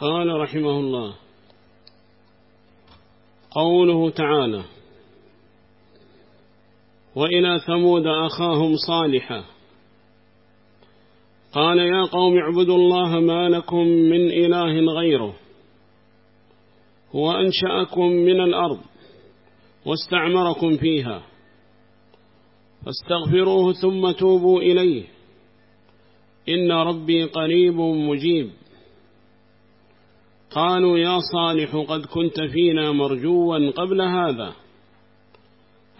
قال رحمه الله قوله تعالى وإلى ثمود أخاهم صالحا قال يا قوم اعبدوا الله ما لكم من إله غيره هو أنشأكم من الأرض واستعمركم فيها فاستغفروه ثم توبوا إليه إن ربي قريب مجيب قالوا يا صالح قد كنت فينا مرجوا قبل هذا.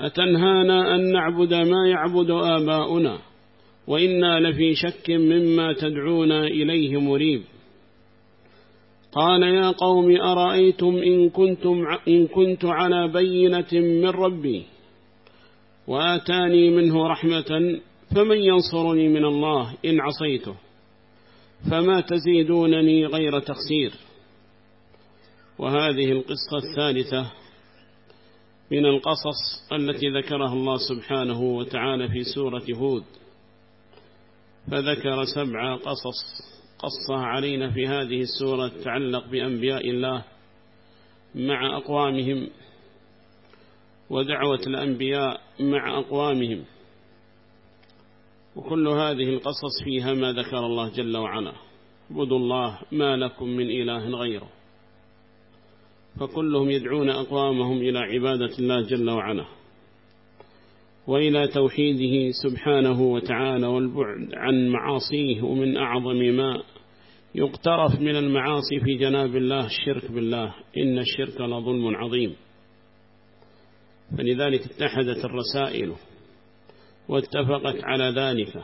أتنهانا أن نعبد ما يعبد آباؤنا وإنا لفي شك مما تدعونا إليه مريب. قال يا قوم أرأيتم إن, كنتم إن كنت على بينة من ربي وآتاني منه رحمة فمن ينصرني من الله إن عصيته فما تزيدونني غير تخسير. وهذه القصة الثالثة من القصص التي ذكرها الله سبحانه وتعالى في سورة هود. فذكر سبع قصص قصها علينا في هذه السورة تتعلق بأنبياء الله مع أقوامهم ودعوة الأنبياء مع أقوامهم. وكل هذه القصص فيها ما ذكر الله جل وعلا. عبدوا الله ما لكم من إله غيره. فكلهم يدعون أقوامهم إلى عبادة الله جل وعلا وإلى توحيده سبحانه وتعالى والبعد عن معاصيه ومن أعظم ما يقترف من المعاصي في جناب الله الشرك بالله. إن الشرك لظلم عظيم. فلذلك اتحدت الرسائل واتفقت على ذلك.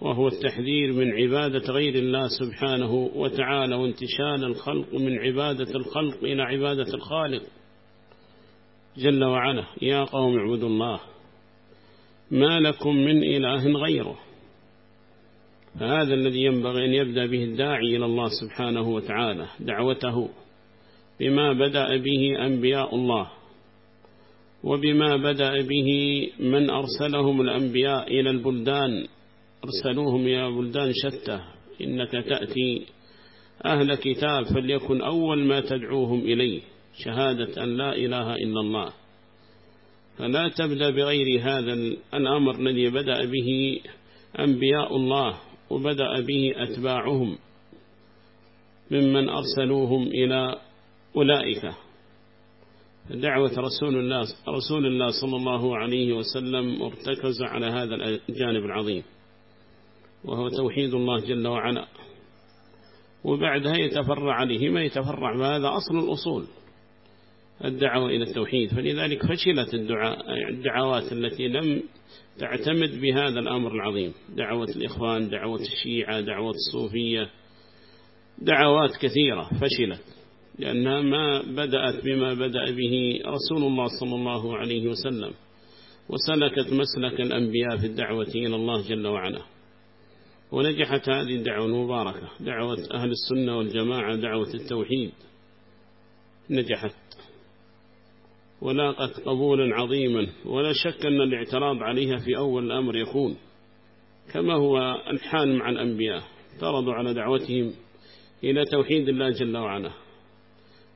وهو التحذير من عبادة غير الله سبحانه وتعالى وانتشال الخلق من عبادة الخلق إلى عبادة الخالق جل وعلا. يا قوم اعبدوا الله ما لكم من إله غيره. فهذا الذي ينبغي أن يبدأ به الداعي إلى الله سبحانه وتعالى دعوته بما بدأ به أنبياء الله وبما بدأ به من أرسلهم الأنبياء إلى البلدان أرسلوهم إلى بلدان شتى إنك تأتي أهل كتاب فليكن أول ما تدعوهم إليه شهادة أن لا إله إلا الله. فلا تبدأ بغير هذا الأمر الذي بدأ به أنبياء الله وبدأ به أتباعهم ممن أرسلوهم إلى أولئك. دعوة رسول الله رسول الله صلى الله عليه وسلم ارتكز على هذا الجانب العظيم. وهو توحيد الله جل وعلا. وبعدها يتفرع عليه ما يتفرع بهذا أصل الأصول الدعوة إلى التوحيد. فلذلك فشلت الدعاء الدعوات التي لم تعتمد بهذا الأمر العظيم. دعوة الإخوان دعوة الشيعة دعوة الصوفية دعوات كثيرة فشلت لأنها ما بدأت بما بدأ به رسول الله صلى الله عليه وسلم وسلكت مسلك الأنبياء في الدعوة إلى الله جل وعلا. ونجحت هذه الدعوة المباركة دعوة أهل السنة والجماعة دعوة التوحيد. نجحت. ولاقت قبولا عظيما ولا شك أن الاعتراض عليها في أول الأمر يكون كما هو الحال مع الأنبياء اعترضوا على دعوتهم إلى توحيد الله جل وعلا.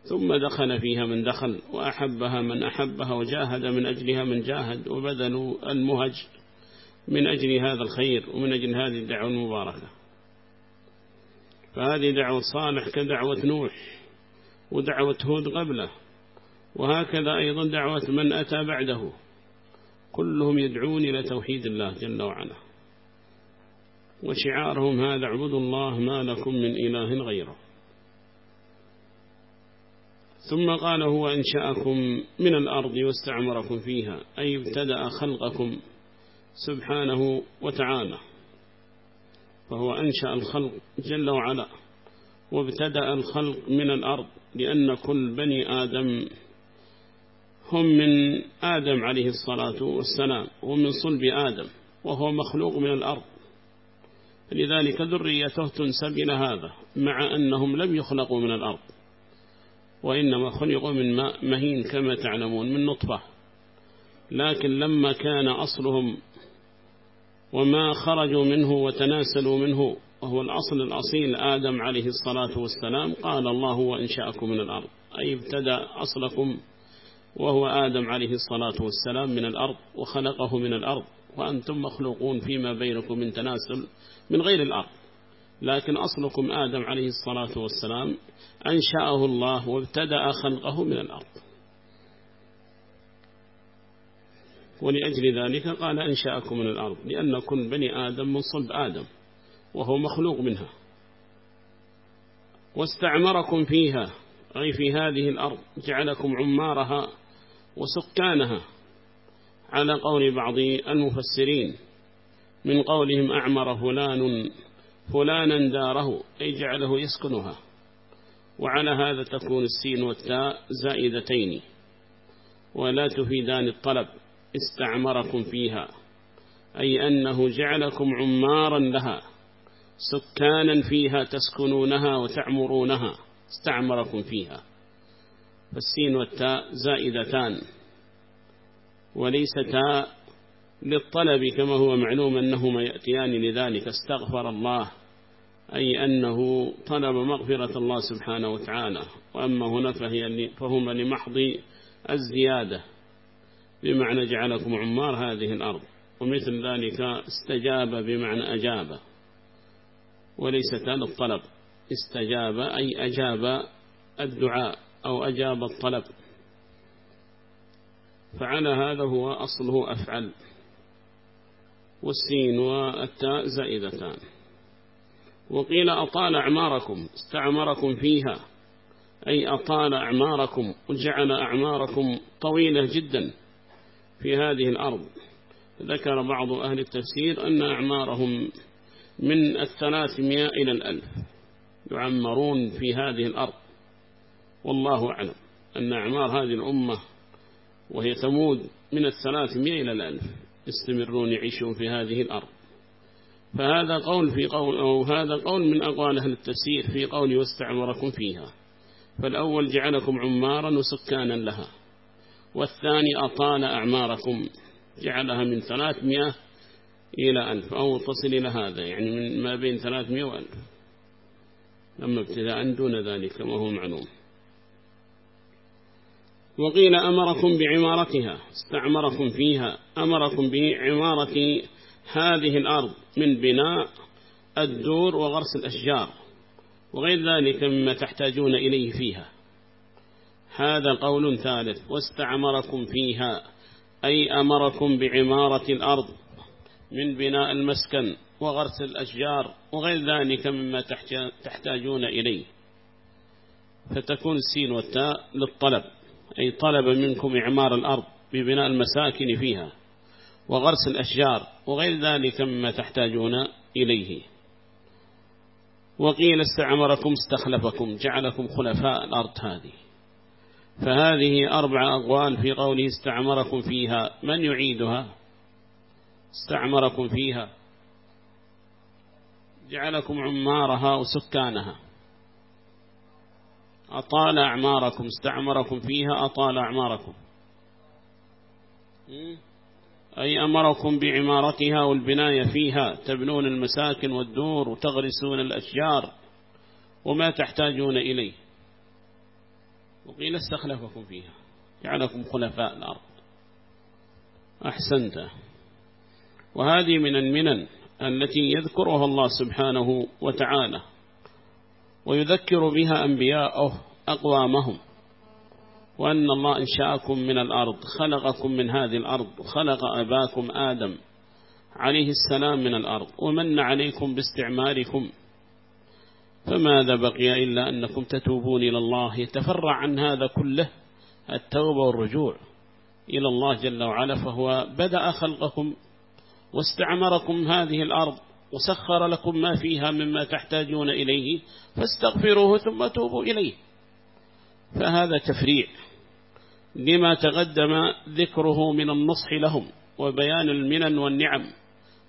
ثم دخل فيها من دخل وأحبها من أحبها وجاهد من أجلها من جاهد وبذلوا المهج من أجل هذا الخير ومن أجل هذه الدعوة المباركة. فهذه دعوة صالح كدعوة نوح ودعوة هود قبله وهكذا أيضا دعوة من أتى بعده. كلهم يدعون إلى توحيد الله جل وعلا. وشعارهم هذا اعبدوا الله ما لكم من إله غيره. ثم قال هو أنشأكم من الأرض واستعمركم فيها أي ابتدأ خلقكم سبحانه وتعالى فهو أنشأ الخلق جل وعلا وابتدأ الخلق من الأرض لأن كل بني آدم هم من آدم عليه الصلاة والسلام ومن صلب آدم وهو مخلوق من الأرض. لذلك ذريته تنسب إلى هذا مع أنهم لم يخلقوا من الأرض وإنما خلقوا من ماء مهين كما تعلمون من نطفة. لكن لما كان أصلهم وما خرجوا منه وتناسلوا منه. وهو الأصل الأصيل. آدم عليه الصلاة والسلام قال الله هو إنشاءكم من الأرض. أي ابتدى أصلكم وهو آدم عليه الصلاة والسلام من الأرض وخلقه من الأرض. وأنتم مخلوقون فيما بينكم من تناسل من غير الأرض. لكن أصلكم آدم عليه الصلاة والسلام أنشأه الله وابتدأ خلقه من الأرض. ولأجل ذلك قال أنشأكم من الأرض لأن كل بني آدم من صلب آدم وهو مخلوق منها واستعمركم فيها أي في هذه الأرض جعلكم عمارها وسكانها على قول بعض المفسرين من قولهم أعمر فلان فلانا داره أي جعله يسكنها وعلى هذا تكون السين والتاء زائدتين ولا تفيدان الطلب. استعمركم فيها أي أنه جعلكم عمارا لها سكانا فيها تسكنونها وتعمرونها استعمركم فيها. فالسين والتاء زائدتان وليستا للطلب كما هو معلوم أنهما يأتيان لذلك استغفر الله أي أنه طلب مغفرة الله سبحانه وتعالى وأما هنا فهي فهما لمحض الزيادة. بمعنى جعلكم عمار هذه الأرض. ومثل ذلك استجاب بمعنى أجاب. وليست للطلب استجاب أي أجاب الدعاء أو أجاب الطلب. فعلى هذا هو أصله أفعل. والسين والتاء زائدتان. وقيل أطال أعماركم. استعمركم فيها. أي أطال أعماركم. وجعل أعماركم طويلة جدا. في هذه الأرض. ذكر بعض أهل التفسير أن أعمارهم من الثلاثمائة إلى الألف يعمرون في هذه الأرض. والله أعلم أن أعمار هذه الأمة وهي تمود من الثلاثمائة إلى الألف يستمرون يعيشون في هذه الأرض. فهذا قول في قول أو هذا قول من أقوال أهل التفسير في قول واستعمركم فيها. فالأول جعلكم عمارا وسكانا لها. والثاني أطال أعماركم جعلها من ثلاثمائة إلى ألف أو تصل إلى هذا يعني من ما بين ثلاثمائة وألف. أما ابتداء دون ذلك كما هو معلوم. وقيل أمركم بعمارتها استعمركم فيها أمركم بعمارة هذه الأرض من بناء الدور وغرس الأشجار وغير ذلك مما تحتاجون إليه فيها. هذا قول ثالث واستعمركم فيها أي أمركم بعمارة الأرض من بناء المسكن وغرس الأشجار وغير ذلك مما تحتاجون إليه. فتكون السين والتاء للطلب أي طلب منكم إعمار الأرض ببناء المساكن فيها وغرس الأشجار وغير ذلك مما تحتاجون إليه. وقيل استعمركم استخلفكم جعلكم خلفاء الأرض هذه. فهذه أربع أقوال في قوله استعمركم فيها. من يعيدها؟ استعمركم فيها. جعلكم عمارها وسكانها. أطال أعماركم. استعمركم فيها أطال أعماركم. أي أمركم بعمارتها والبناية فيها. تبنون المساكن والدور وتغرسون الأشجار وما تحتاجون إليه. وقيل استخلفكم فيها. جعلكم خلفاء الأرض. أحسنت. وهذه من المنن التي يذكرها الله سبحانه وتعالى. ويذكر بها أنبياءه أقوامهم. وأن الله انشاءكم من الأرض خلقكم من هذه الأرض خلق أباكم آدم عليه السلام من الأرض. ومن عليكم باستعماركم. فماذا بقي إلا أنكم تتوبون إلى الله يتفرع عن هذا كله التوبة والرجوع إلى الله جل وعلا فهو بدأ خلقكم واستعمركم هذه الأرض وسخر لكم ما فيها مما تحتاجون إليه فاستغفروه ثم توبوا إليه. فهذا تفريع لما تقدم ذكره من النصح لهم وبيان المنن والنعم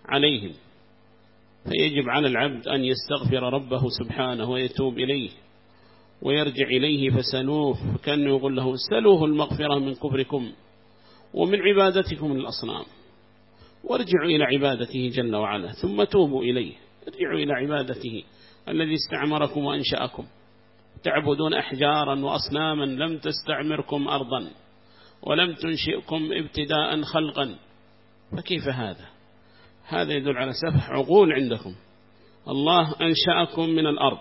عليهم. فيجب على العبد أن يستغفر ربه سبحانه ويتوب إليه ويرجع إليه فسلوه كأنه يقول له سلوه المغفرة من كفركم ومن عبادتكم الأصنام. وارجعوا إلى عبادته جل وعلا ثم توبوا إليه. ارجعوا إلى عبادته الذي استعمركم وأنشأكم. تعبدون أحجارا وأصناما لم تستعمركم أرضا ولم تنشئكم ابتداء خلقا. فكيف هذا؟ هذا يدل على سفح عقول عندكم. الله أنشأكم من الأرض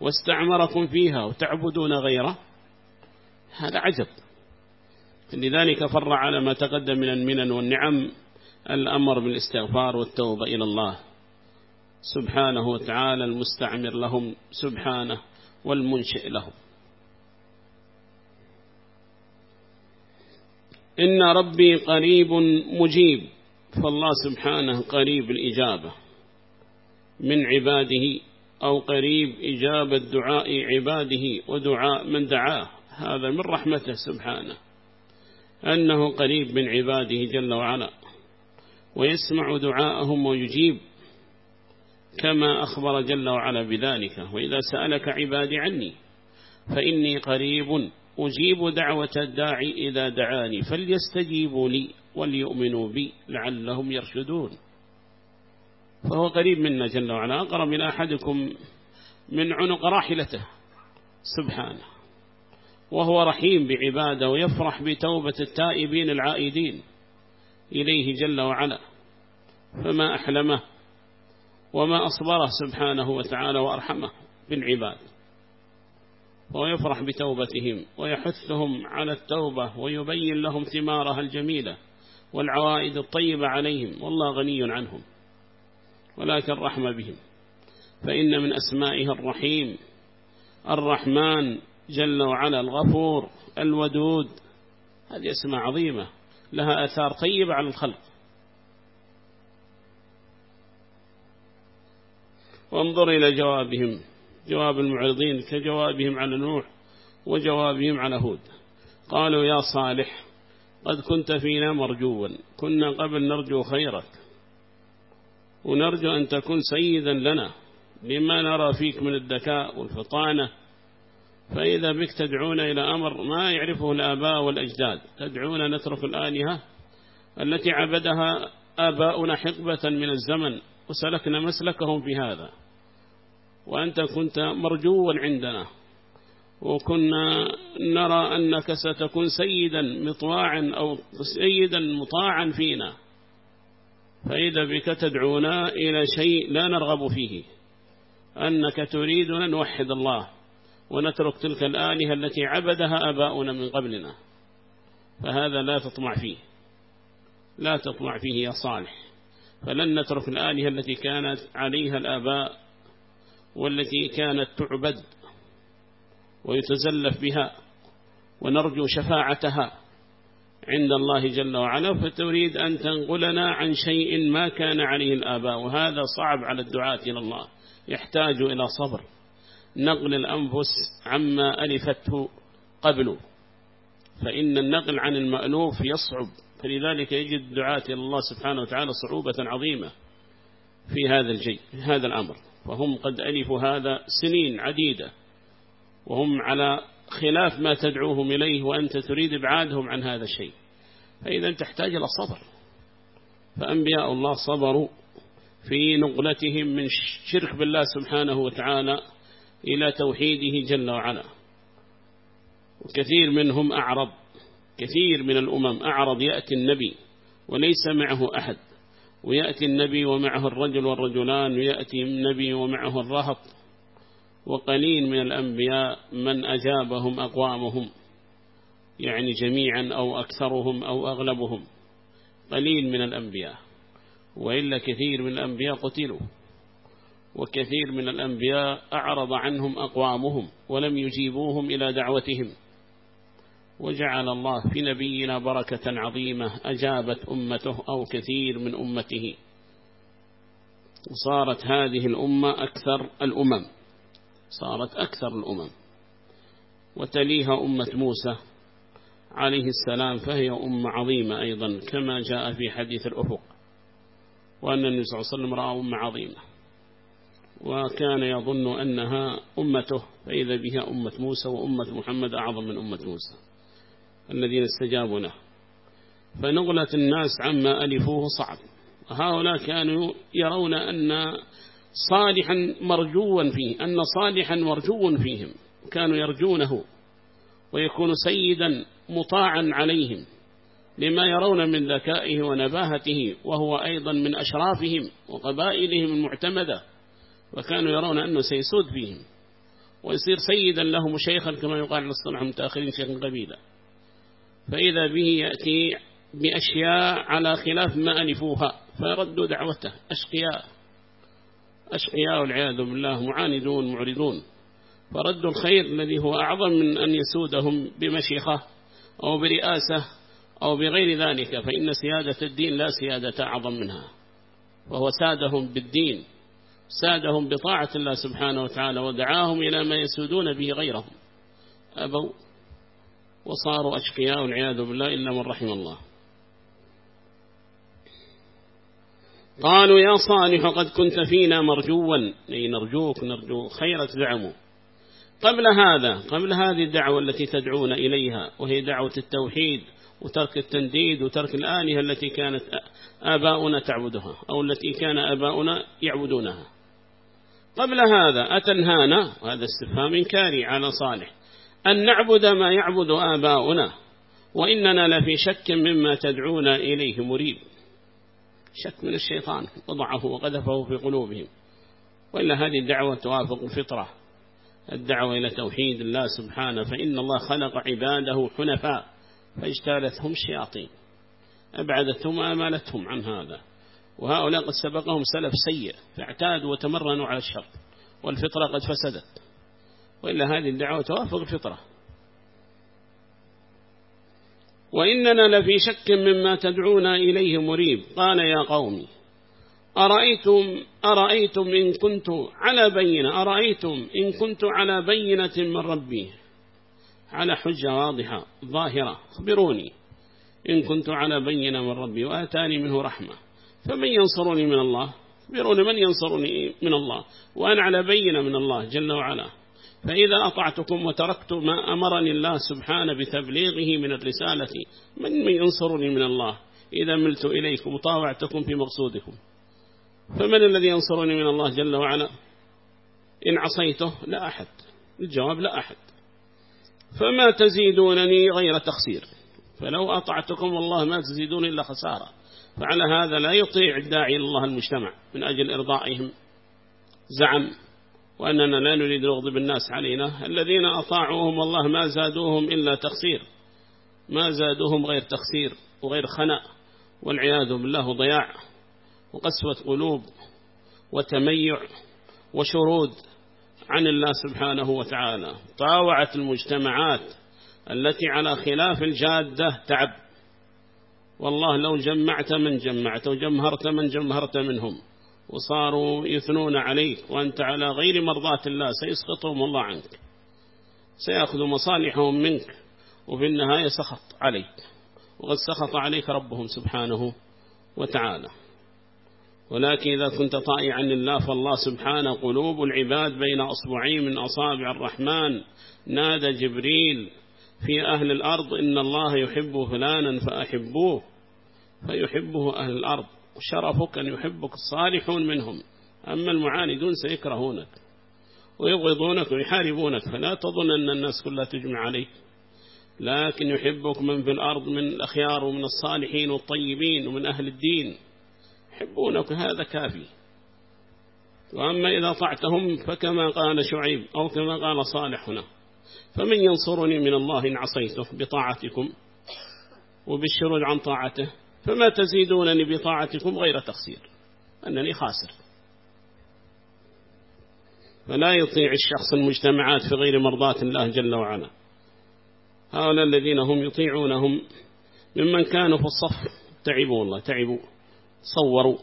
واستعمركم فيها وتعبدون غيره. هذا عجب. لذلك فر على ما تقدم من المنن والنعم الأمر بالإستغفار والتوبة إلى الله. سبحانه وتعالى المستعمر لهم سبحانه والمنشئ لهم. إن ربي قريب مجيب. فالله سبحانه قريب الإجابة من عباده أو قريب إجابة دعاء عباده ودعاء من دعاه. هذا من رحمته سبحانه. أنه قريب من عباده جل وعلا. ويسمع دعاءهم ويجيب كما أخبر جل وعلا بذلك. وإذا سألك عبادي عني فإني قريب أجيب دعوة الداعي إذا دعاني. فليستجيبوا لي. وليؤمنوا بي لعلهم يرشدون. فهو قريب منا جل وعلا أقرب من أحدكم من عنق راحلته. سبحانه. وهو رحيم بعباده ويفرح بتوبة التائبين العائدين إليه جل وعلا. فما أحلمه وما أصبره سبحانه وتعالى وأرحمه بالعباد. وهو يفرح بتوبتهم ويحثهم على التوبة ويبين لهم ثمارها الجميلة. والعوائد الطيبة عليهم والله غني عنهم ولكن رحمة بهم. فإن من أسمائه الرحيم الرحمن جل وعلا الغفور الودود هذه أسماء عظيمة لها أثار طيبة على الخلق. وانظر إلى جوابهم جواب المعرضين كجوابهم على نوح وجوابهم على هود. قالوا يا صالح قد كنت فينا مرجوا. كنا قبل نرجو خيرك. ونرجو أن تكون سيدا لنا. لما نرى فيك من الذكاء والفطانة. فإذا بك تدعون إلى أمر ما يعرفه الآباء والأجداد. تدعون نترك الآلهة التي عبدها آباؤنا حقبة من الزمن وسلكنا مسلكهم في هذا. وأنت كنت مرجوا عندنا. وكنا نرى أنك ستكون سيدا مطواعا أو سيدا مطاعا فينا. فإذا بك تدعونا إلى شيء لا نرغب فيه. أنك تريدنا نوحد الله ونترك تلك الآلهة التي عبدها أباؤنا من قبلنا. فهذا لا تطمع فيه. لا تطمع فيه يا صالح. فلن نترك الآلهة التي كانت عليها الآباء والتي كانت تعبد. ويتزلف بها ونرجو شفاعتها عند الله جل وعلا. فتريد أن تنقلنا عن شيء ما كان عليه الآباء وهذا صعب على الدعاة إلى الله يحتاج إلى صبر. نقل الأنفس عما ألفته قبل فإن النقل عن المألوف يصعب. فلذلك يجد الدعاة إلى الله سبحانه وتعالى صعوبة عظيمة في هذا الجي هذا الأمر. وهم قد ألفوا هذا سنين عديدة. وهم على خلاف ما تدعوهم إليه وأنت تريد إبعادهم عن هذا الشيء. فإذا تحتاج إلى صبر. فأنبياء الله صبروا في نقلتهم من شرك بالله سبحانه وتعالى إلى توحيده جل وعلا. وكثير منهم أعرض. كثير من الأمم أعرض يأتي النبي وليس معه أحد. ويأتي النبي ومعه الرجل والرجلان ويأتي النبي ومعه الرهط وقليل من الأنبياء من أجابهم أقوامهم يعني جميعا أو أكثرهم أو أغلبهم قليل من الأنبياء وإلا كثير من الأنبياء قتلوا وكثير من الأنبياء أعرض عنهم أقوامهم ولم يجيبوهم إلى دعوتهم وجعل الله في نبينا بركة عظيمة أجابت أمته أو كثير من أمته وصارت هذه الأمة أكثر الأمم. صارت أكثر الأمم. وتليها أمة موسى عليه السلام فهي أمة عظيمة أيضا كما جاء في حديث الأفق وأن النبي صلى الله عليه وسلم رأى أمة عظيمة. وكان يظن أنها أمته فإذا بها أمة موسى وأمة محمد أعظم من أمة موسى الذين استجابوا له. فنغلة الناس عما ألفوه صعب. هؤلاء كانوا يرون أن صالحا مرجوا فيه أن صالحا مرجو فيهم كانوا يرجونه ويكون سيدا مطاعا عليهم لما يرون من ذكائه ونباهته وهو أيضا من أشرافهم وقبائلهم المعتمدة وكانوا يرون أنه سيسود فيهم ويصير سيدا لهم شيخا كما يقال للصنع متأخرين شيخا قبيلا. فإذا به يأتي بأشياء على خلاف ما ألفوها فردوا دعوته أشقياء. أشقياء والعياذ بالله معاندون معرضون. فردوا الخير الذي هو أعظم من أن يسودهم بمشيخة أو برئاسة أو بغير ذلك فإن سيادة الدين لا سيادة أعظم منها. وهو سادهم بالدين سادهم بطاعة الله سبحانه وتعالى ودعاهم إلى ما يسودون به غيرهم. أبوا وصاروا أشقياء والعياذ بالله إلا من رحم الله. قالوا يا صالح قد كنت فينا مرجوا. أي نرجوك نرجو خيرة دعمه قبل هذا قبل هذه الدعوة التي تدعون إليها وهي دعوة التوحيد وترك التنديد وترك الآلهة التي كانت آباؤنا تعبدها أو التي كان آباؤنا يعبدونها. قبل هذا أتنهانا وهذا استفهام إنكاري على صالح أن نعبد ما يعبد آباؤنا وإننا لفي شك مما تدعونا إليه مريب. شك من الشيطان وضعه وقذفه في قلوبهم. وإلا هذه الدعوة توافق الفطرة. الدعوة إلى توحيد الله سبحانه فإن الله خلق عباده حنفاء فاجتالتهم الشياطين. أبعدتهم وأمالتهم عن هذا. وهؤلاء قد سبقهم سلف سيء فاعتادوا وتمرنوا على الشر والفطرة قد فسدت. وإلا هذه الدعوة توافق الفطرة. وإننا لفي شك مما تدعونا إليه مريب. قال يا قومي أرأيتم, أرأيتم إن كنت على بينة أرأيتم إن كنت على بينة من ربي؟ على حجة واضحة ظاهرة خبروني إن كنت على بينة من ربي وآتاني منه رحمة. فمن ينصرني من الله؟ خبروني من ينصرني من الله؟ وأنا على بينة من الله جل وعلا. فإذا أطعتكم وتركت ما أمرني الله سبحانه بتبليغه من الرسالة من من ينصرني من الله؟ إذا ملت إليكم وطاوعتكم في مقصودكم. فمن الذي ينصرني من الله جل وعلا؟ إن عصيته لا أحد. الجواب لا أحد. فما تزيدونني غير تخسير. فلو أطعتكم والله ما تزيدون إلا خسارة. فعلى هذا لا يطيع الداعي الله المجتمع. من أجل إرضائهم زعم وأننا لا نريد نغضب الناس علينا. الذين أطاعوهم والله ما زادوهم إلا تخسير. ما زادوهم غير تخسير وغير خنأ والعياذ بالله ضياع وقسوة قلوب وتميع وشرود عن الله سبحانه وتعالى. طاوعت المجتمعات التي على خلاف الجادة تعب. والله لو جمعت من جمعت وجمهرت من جمهرت منهم. وصاروا يثنون عليك وأنت على غير مرضاة الله سيسقطهم الله عنك سيأخذ مصالحهم منك وفي النهاية سخط عليك وقد سخط عليك ربهم سبحانه وتعالى. ولكن إذا كنت طائعا لله فالله سبحانه قلوب العباد بين أصبعين من أصابع الرحمن. نادى جبريل في أهل الأرض إن الله يحب فلانا فأحبوه فيحبه أهل الأرض. وشرفك أن يحبك الصالحون منهم. أما المعاندون سيكرهونك ويبغضونك ويحاربونك. فلا تظن أن الناس كلها تجمع عليك. لكن يحبك من في الأرض من الأخيار ومن الصالحين والطيبين ومن أهل الدين. يحبونك هذا كافي. وأما إذا طعتهم فكما قال شعيب أو كما قال صالح هنا فمن ينصرني من الله إن عصيته بطاعتكم وبالشرود عن طاعته. فما تزيدونني بطاعتكم غير تخسير. أنني خاسر. فلا يطيع الشخص المجتمعات في غير مرضاة الله جل وعلا. هؤلاء الذين هم يطيعونهم ممن كانوا في الصف. تعبوا الله تعبوا. صوروا.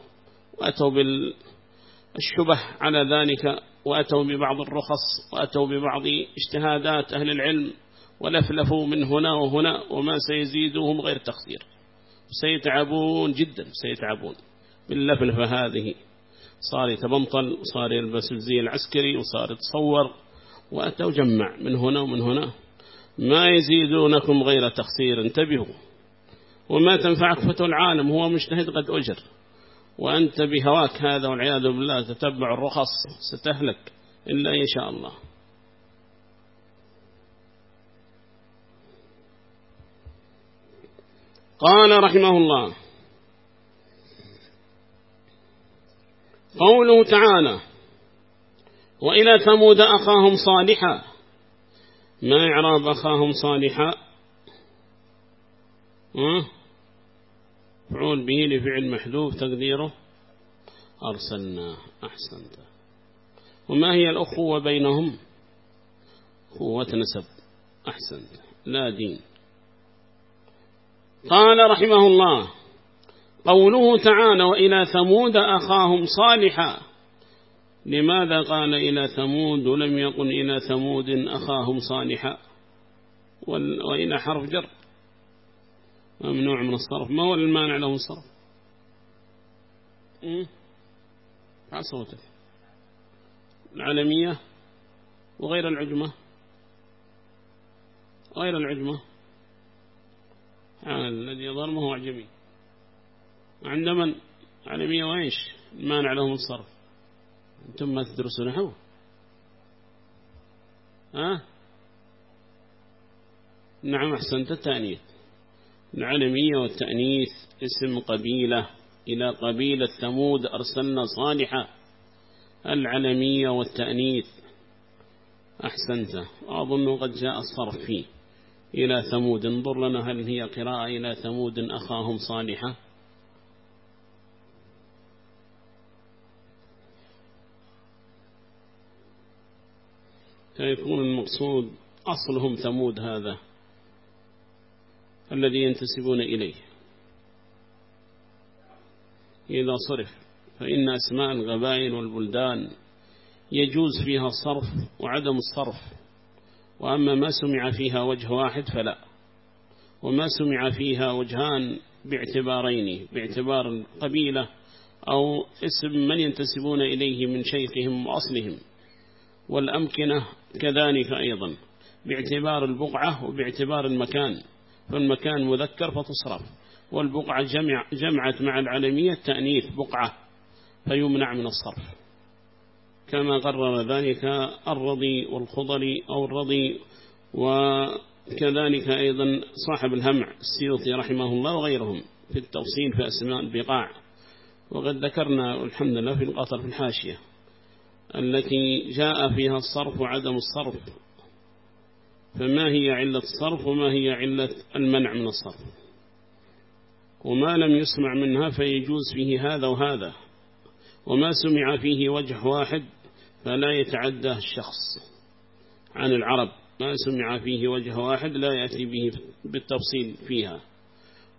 وأتوا بالشبه على ذلك. وأتوا ببعض الرخص. وأتوا ببعض اجتهادات أهل العلم. ولفلفوا من هنا وهنا. وما سيزيدهم غير تخسير. سيتعبون جدا سيتعبون. باللفلفة هذه صار يتبنطل وصار يلبس الزي العسكري وصار يتصور وأتوا جمع من هنا ومن هنا. ما يزيدونكم غير تخسير انتبهوا. وما تنفعك فتو العالم هو مجتهد قد أجر. وأنت بهواك هذا والعياذ بالله تتبع الرخص ستهلك إلا إن شاء الله. قال رحمه الله. قوله تعالى وإلى ثمود أخاهم صالحا. ما إعراب أخاهم صالحا؟ فعول به لفعل محذوف تقديره. أرسلنا أحسنت. وما هي الأخوة بينهم؟ قوة نسب أحسنت. لا دين. قال رحمه الله قوله تعالى وإلى ثمود أخاهم صالحا. لماذا قال إلى ثمود ولم يقل إلى ثمود أخاهم صالحا. وإلى حرف جر. ممنوع من الصرف. ما هو المانع له الصرف؟ صوتك. العالمية وغير العجمة. غير العجمة. الذي يظهر ما هو أعجمي عند من عالمية وإيش؟ المانع لهم الصرف. أنتم ما تدرسون نحو ها؟ نعم أحسنت التأنيث. العالمية والتأنيث اسم قبيلة. إلى قبيلة ثمود أرسلنا صالحة العلمية والتأنيث. أحسنت. أظن قد جاء الصرف فيه. إلى ثمود. انظر لنا هل هي قراءة إلى ثمود أخاهم صالحة. فيكون المقصود أصلهم ثمود هذا الذي ينتسبون إليه. إذا صرف فإن أسماء الغبائل والبلدان يجوز فيها الصرف وعدم الصرف. وأما ما سمع فيها وجه واحد فلا. وما سمع فيها وجهان باعتبارين باعتبار القبيلة أو اسم من ينتسبون إليه من شيخهم وأصلهم. والأمكنة كذلك أيضا باعتبار البقعة وباعتبار المكان. فالمكان مذكر فتصرف. والبقعة جمع جمعت مع العلمية تأنيث بقعة فيمنع من الصرف. كما قرر ذلك الرضي والخضري أو الرضي وكذلك أيضا صاحب الهمع السيوطي رحمه الله وغيرهم في التوصيل في أسماء البقاع. وقد ذكرنا الحمد لله في القطر في الحاشية التي جاء فيها الصرف وعدم الصرف. فما هي علة الصرف وما هي علة المنع من الصرف؟ وما لم يسمع منها فيجوز فيه هذا وهذا. وما سمع فيه وجه واحد فلا يتعدى الشخص عن العرب ما سمع فيه وجه واحد لا يأتي به بالتفصيل فيها.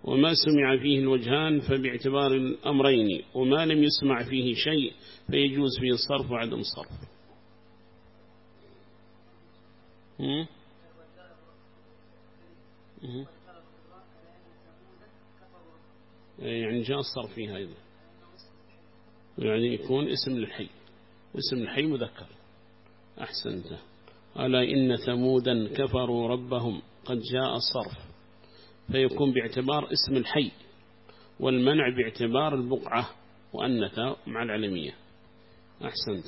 وما سمع فيه الوجهان فباعتبار الأمرين وما لم يسمع فيه شيء فيجوز فيه الصرف وعدم الصرف. يعني جاء الصرف فيها أيضا. يعني يكون اسم للحي. اسم الحي مذكر. أحسنت. ألا إن ثمودا كفروا ربهم قد جاء الصرف فيكون باعتبار اسم الحي والمنع باعتبار البقعة وأنث مع العلمية. أحسنت.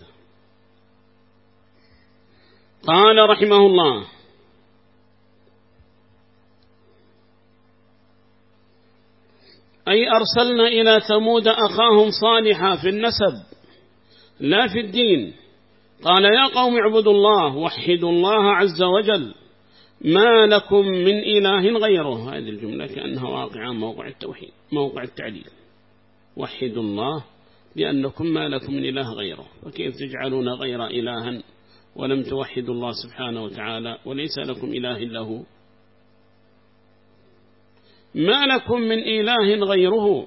قال رحمه الله أي أرسلنا إلى ثمود أخاهم صالحا في النسب لا في الدين. قال يا قوم اعبدوا الله وحدوا الله عز وجل. ما لكم من إله غيره. هذه الجملة كأنها واقعة موقع التوحيد موقع التعليل. وحدوا الله لأنكم ما لكم من إله غيره. وكيف تجعلون غير إلها ولم توحدوا الله سبحانه وتعالى وليس لكم إله إلا هو؟ ما لكم من إله غيره.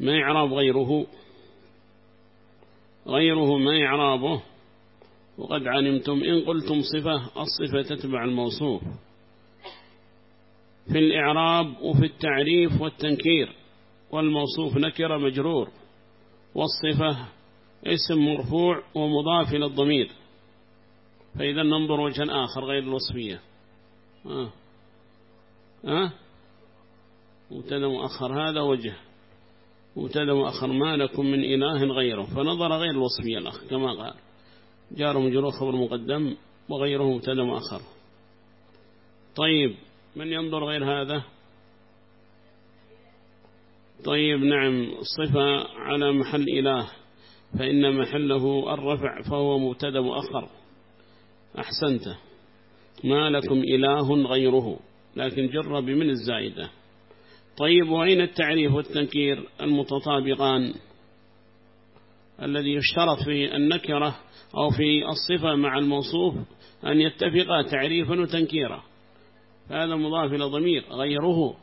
ما يعراب غيره. غيره ما يعرابه. وقد علمتم إن قلتم صفة الصفة تتبع الموصوف. في الإعراب وفي التعريف والتنكير والموصوف نكر مجرور. والصفة اسم مرفوع ومضاف إلى الضمير. فإذا ننظر وجها آخر غير الوصفية. آه. آه. مبتدا مؤخر هذا وجه. مبتدا مؤخر ما لكم من إله غيره فنظر غير الوصفية الأخ كما قال. جار مجرور خبر مقدم وغيره مبتدا مؤخر طيب من ينظر غير هذا؟ طيب نعم صفة على محل إله فإن محله الرفع فهو مبتدأ مؤخر أحسنت. ما لكم إله غيره لكن جر بمن الزائدة. طيب وأين التعريف والتنكير المتطابقان الذي يشترط في النكرة أو في الصفة مع الموصوف أن يتفقا تعريفا وتنكيرا؟ هذا مضاف إلى ضمير غيره.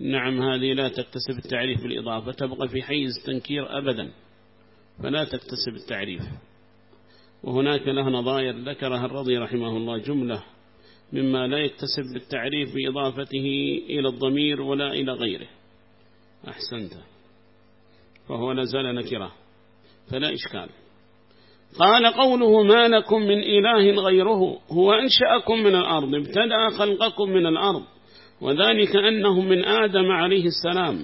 نعم هذه لا تكتسب التعريف بالإضافة تبقى في حيز تنكير أبدا فلا تكتسب التعريف. وهناك له نظائر ذكرها الرضي رحمه الله جملة مما لا يكتسب بالتعريف بإضافته إلى الضمير ولا إلى غيره. أحسنت. فهو نزل نكرة. فلا إشكال. قال قوله ما لكم من إله غيره. هو أنشأكم من الأرض ابتدأ خلقكم من الأرض. وذلك أنه من آدم عليه السلام.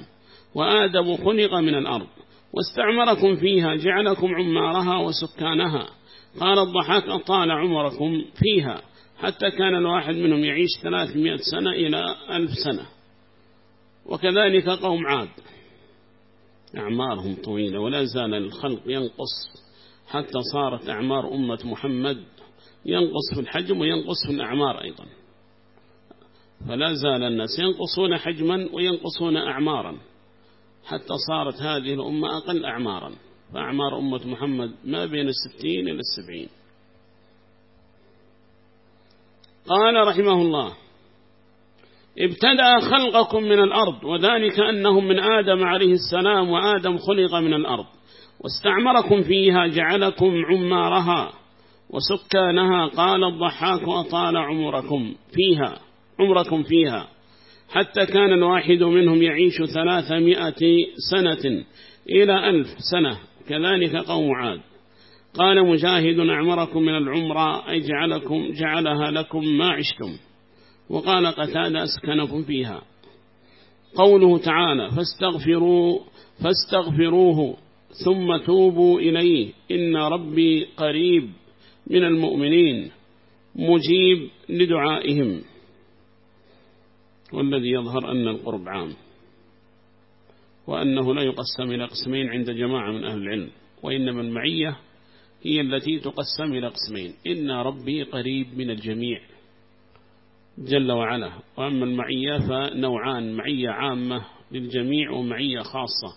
وآدم خلق من الأرض. واستعمركم فيها جعلكم عمارها وسكانها. قال الضحاك أطال عمركم فيها. حتى كان الواحد منهم يعيش ثلاثمائة سنة إلى ألف سنة. وكذلك قوم عاد. أعمارهم طويلة ولا زال الخلق ينقص. حتى صارت أعمار أمة محمد ينقص في الحجم وينقص في الأعمار أيضا. فلا زال الناس ينقصون حجما وينقصون أعمارا. حتى صارت هذه الأمة أقل أعمارا. فأعمار أمة محمد ما بين الستين إلى السبعين. قال رحمه الله ابتدأ خلقكم من الأرض وذلك أنهم من آدم عليه السلام وآدم خلق من الأرض واستعمركم فيها جعلكم عمارها وسكانها قال الضحاك أطال عمركم فيها عمركم فيها حتى كان الواحد منهم يعيش ثلاثمائة سنة إلى ألف سنة كذلك قوم عاد. قال مجاهد أعمركم من العمرة أي جعلكم جعلها لكم ما عشتم. وقال قتال أسكنكم فيها. قوله تعالى فاستغفروا فاستغفروه ثم توبوا إليه. إن ربي قريب من المؤمنين. مجيب لدعائهم. والذي يظهر أن القرب عام. وأنه لا يقسم إلى قسمين عند جماعة من أهل العلم. وإنما المعية هي التي تقسم إلى قسمين. إن ربي قريب من الجميع. جل وعلا. وأما المعية فنوعان. معية عامة للجميع ومعية خاصة.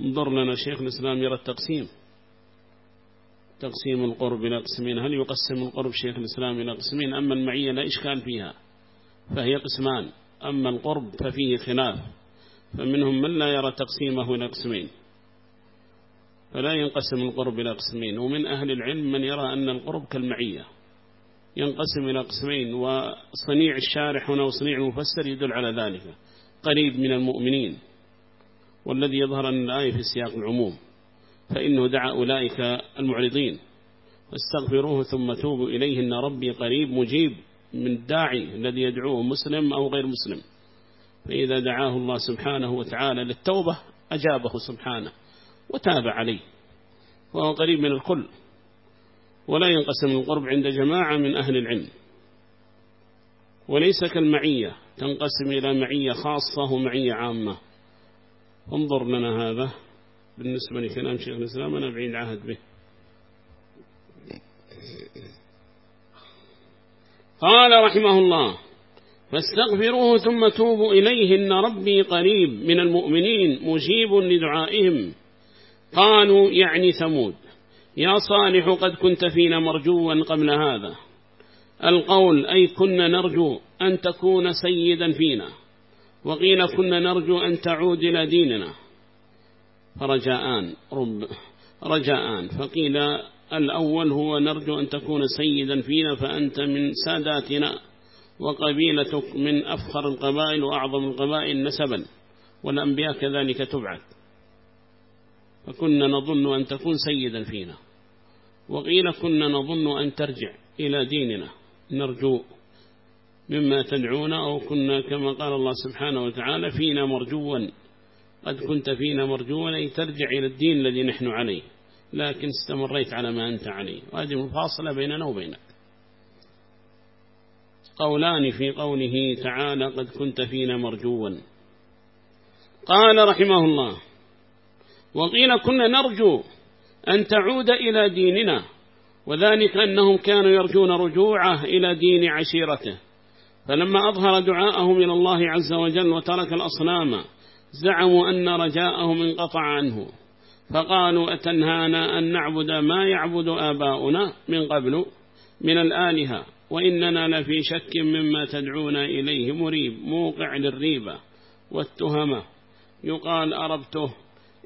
انظر لنا شيخ الإسلام يرى التقسيم. تقسيم القرب إلى قسمين. هل يقسم القرب شيخ الإسلام إلى قسمين؟ أما المعية لا إشكال فيها فهي قسمان. أما القرب ففيه خلاف. فمنهم من لا يرى تقسيمه إلى قسمين. فلا ينقسم القرب إلى قسمين ومن أهل العلم من يرى أن القرب كالمعية. ينقسم إلى قسمين وصنيع الشارح هنا وصنيع المفسر يدل على ذلك. قريب من المؤمنين والذي يظهر أن الآية في سياق العموم. فإنه دعا أولئك المعرضين. فاستغفروه ثم توبوا إليه إن ربي قريب مجيب من الداعي الذي يدعوه مسلم أو غير مسلم. فإذا دعاه الله سبحانه وتعالى للتوبة أجابه سبحانه. وتاب عليه. وهو قريب من الكل. ولا ينقسم القرب عند جماعة من أهل العلم. وليس كالمعية. تنقسم إلى معية خاصة ومعية عامة. انظر لنا هذا بالنسبة لكلام شيخ الإسلام أنا بعيد عهد به. قال رحمه الله فاستغفروه ثم توبوا إليه إن ربي قريب من المؤمنين مجيب لدعائهم قالوا يعني ثمود يا صالح قد كنت فينا مرجوا قبل هذا. القول أي كنا نرجو أن تكون سيدا فينا وقيل كنا نرجو أن تعود إلى ديننا. فرجاءان رب رجاءان فقيل الأول هو نرجو أن تكون سيدا فينا فأنت من ساداتنا وقبيلتك من أفخر القبائل وأعظم القبائل نسبا والأنبياء كذلك تبعث فكنا نظن أن تكون سيدا فينا. وقيل كنا نظن أن ترجع إلى ديننا. نرجو مما تدعونا أو كنا كما قال الله سبحانه وتعالى فينا مرجوا. قد كنت فينا مرجوا أي ترجع إلى الدين الذي نحن عليه. لكن استمريت على ما أنت عليه. وهذه مفاصلة بيننا وبينك. قولان في قوله تعالى قد كنت فينا مرجوا. قال رحمه الله وقيل كنا نرجو أن تعود إلى ديننا وذلك أنهم كانوا يرجون رجوعه إلى دين عشيرته. فلما أظهر دعاءهم إلى الله عز وجل وترك الأصنام زعموا أن رجاءهم انقطع عنه. فقالوا أتنهانا أن نعبد ما يعبد آباؤنا من قبل من الآلهة وإننا لفي شك مما تدعونا إليه مريب موقع للريبة والتهمة. يقال أربته.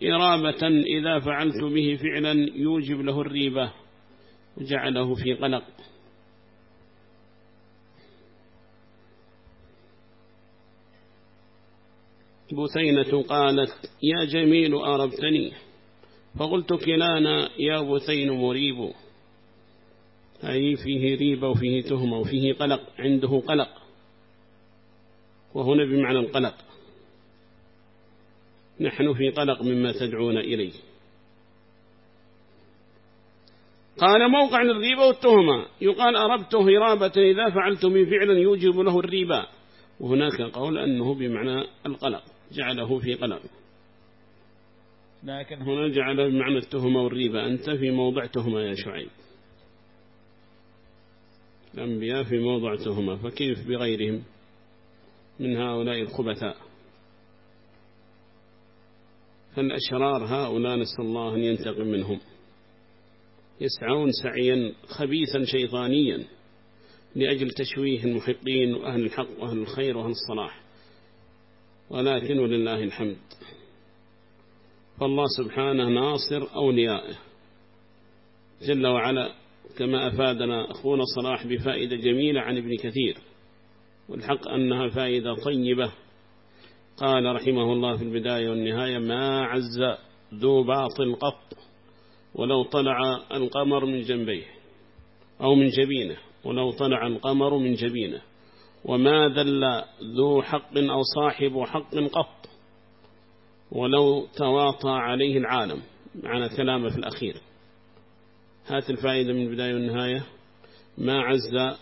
إرابة إذا فعلت به فعلا يوجب له الريبة وجعله في قلق. بثينة قالت يا جميل أربتني. فقلت كلانا يا بثين مريب. أي فيه ريبة وفيه تهمة وفيه قلق عنده قلق. وهنا بمعنى القلق. نحن في قلق مما تدعون إليه. قال موقع الريبة والتهمة. يقال أربته هرابة إذا فعلت من فعلا يوجب له الريبة. وهناك قول أنه بمعنى القلق جعله في قلق. لكن هنا جعل بمعنى التهمة والريبة. أنت في موضع تهمة يا شعيب. الأنبياء في موضع تهمة فكيف بغيرهم من هؤلاء الخبثاء؟ فالأشرار هؤلاء نسأل الله أن ينتقم منهم. يسعون سعيا خبيثا شيطانيا لأجل تشويه المحقين وأهل الحق وأهل الخير وأهل الصلاح. ولكن ولله الحمد. فالله سبحانه ناصر أوليائه. جل وعلا كما أفادنا أخونا صلاح بفائدة جميلة عن ابن كثير. والحق أنها فائدة طيبة. قال رحمه الله في البداية والنهاية ما عز ذو باطل قط ولو طلع القمر من جنبيه أو من جبينه ولو طلع القمر من جبينه وما ذل ذو حق أو صاحب حق قط ولو تواطى عليه العالم معنى كلامه في الأخير. هات الفائدة من البداية والنهاية ما عز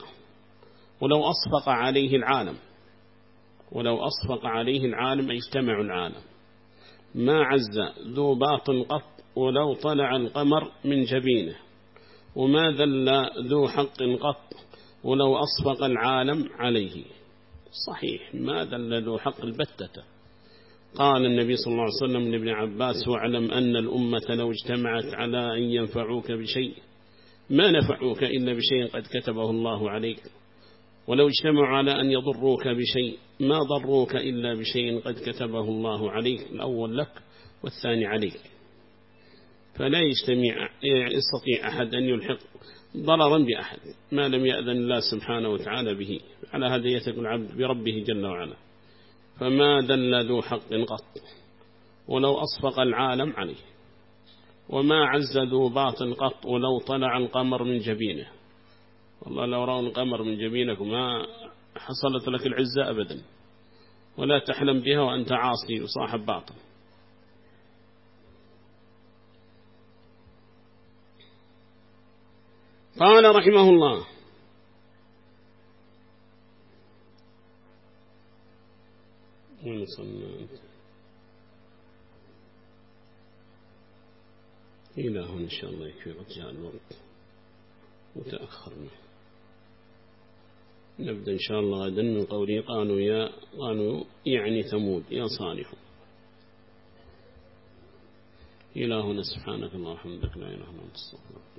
ولو أصفق عليه العالم ولو أصفق عليه العالم اجتمع العالم. ما عز ذو باطن قط ولو طلع القمر من جبينه. وما ذل ذو حق قط ولو أصفق العالم عليه. صحيح ما ذل ذو حق البتة. قال النبي صلى الله عليه وسلم لابن عباس واعلم أن الأمة لو اجتمعت على أن ينفعوك بشيء ما نفعوك إلا بشيء قد كتبه الله عليك. ولو اجتمعوا على أن يضروك بشيء ما ضروك إلا بشيء قد كتبه الله عليك الأول لك والثاني عليك. فلا يجتمع يستطيع أحد أن يلحق ضررا بأحد ما لم يأذن الله سبحانه وتعالى به. على هذا يثق العبد بربه جل وعلا. فما دل ذو حق قط ولو أصفق العالم عليه. وما عز ذو باطل قط ولو طلع القمر من جبينه. والله لو رأوا القمر من جبينك ما حصلت لك العزة أبدا. ولا تحلم بها وأنت عاصي وصاحب باطل. قال رحمه الله إلى هنا إن شاء الله يكفي جاء الوقت. وتأخرنا نبدأ إن شاء الله غدا من قوله قالوا يا قالوا يعني ثمود يا صالح. إلى هنا سبحانك اللهم وبحمدك لا إله إلا أنت استغفرك.